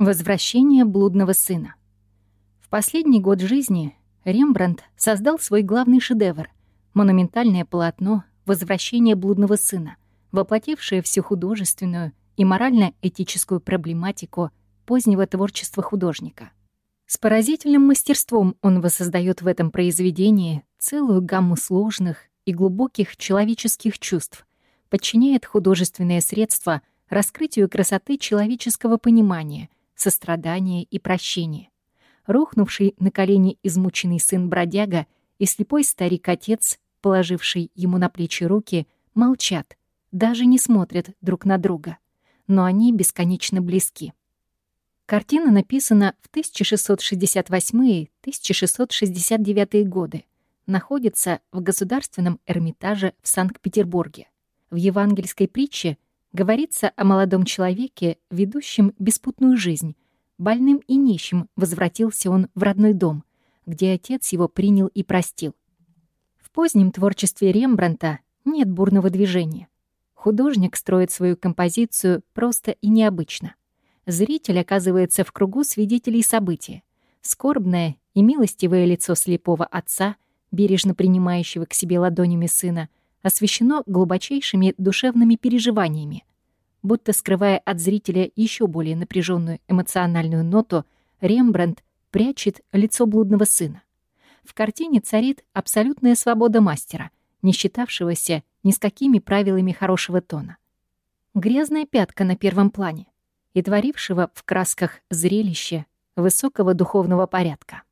Возвращение блудного сына. В последний год жизни Рембрандт создал свой главный шедевр — монументальное полотно «Возвращение блудного сына», воплотившее всю художественную и морально-этическую проблематику позднего творчества художника. С поразительным мастерством он воссоздает в этом произведении целую гамму сложных и глубоких человеческих чувств, подчиняет художественные средства раскрытию красоты человеческого понимания — сострадание и прощение. Рухнувший на колени измученный сын-бродяга и слепой старик-отец, положивший ему на плечи руки, молчат, даже не смотрят друг на друга. Но они бесконечно близки. Картина написана в 1668-1669 годы. Находится в Государственном Эрмитаже в Санкт-Петербурге. В евангельской притче — Говорится о молодом человеке, ведущем беспутную жизнь. Больным и нищим возвратился он в родной дом, где отец его принял и простил. В позднем творчестве Рембранта нет бурного движения. Художник строит свою композицию просто и необычно. Зритель оказывается в кругу свидетелей события. Скорбное и милостивое лицо слепого отца, бережно принимающего к себе ладонями сына — освещено глубочайшими душевными переживаниями. Будто скрывая от зрителя еще более напряженную эмоциональную ноту, Рембрандт прячет лицо блудного сына. В картине царит абсолютная свобода мастера, не считавшегося ни с какими правилами хорошего тона. Грязная пятка на первом плане и творившего в красках зрелище высокого духовного порядка.